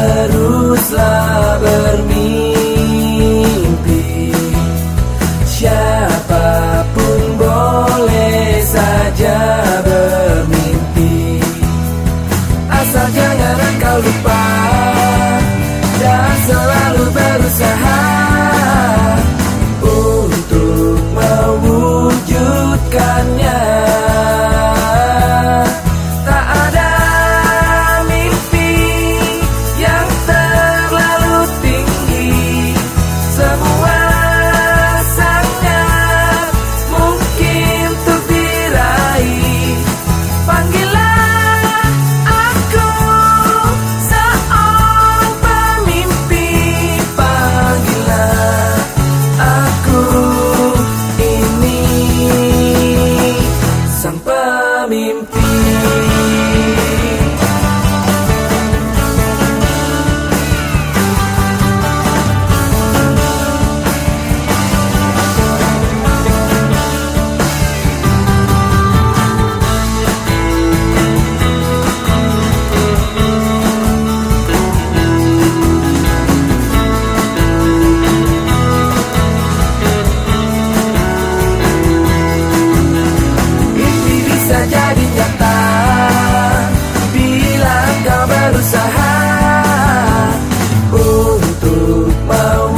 Teruslah bermimpi. Siapa pun boleh saja bermimpi. Asal jangan engkau lupa Dan selalu bow.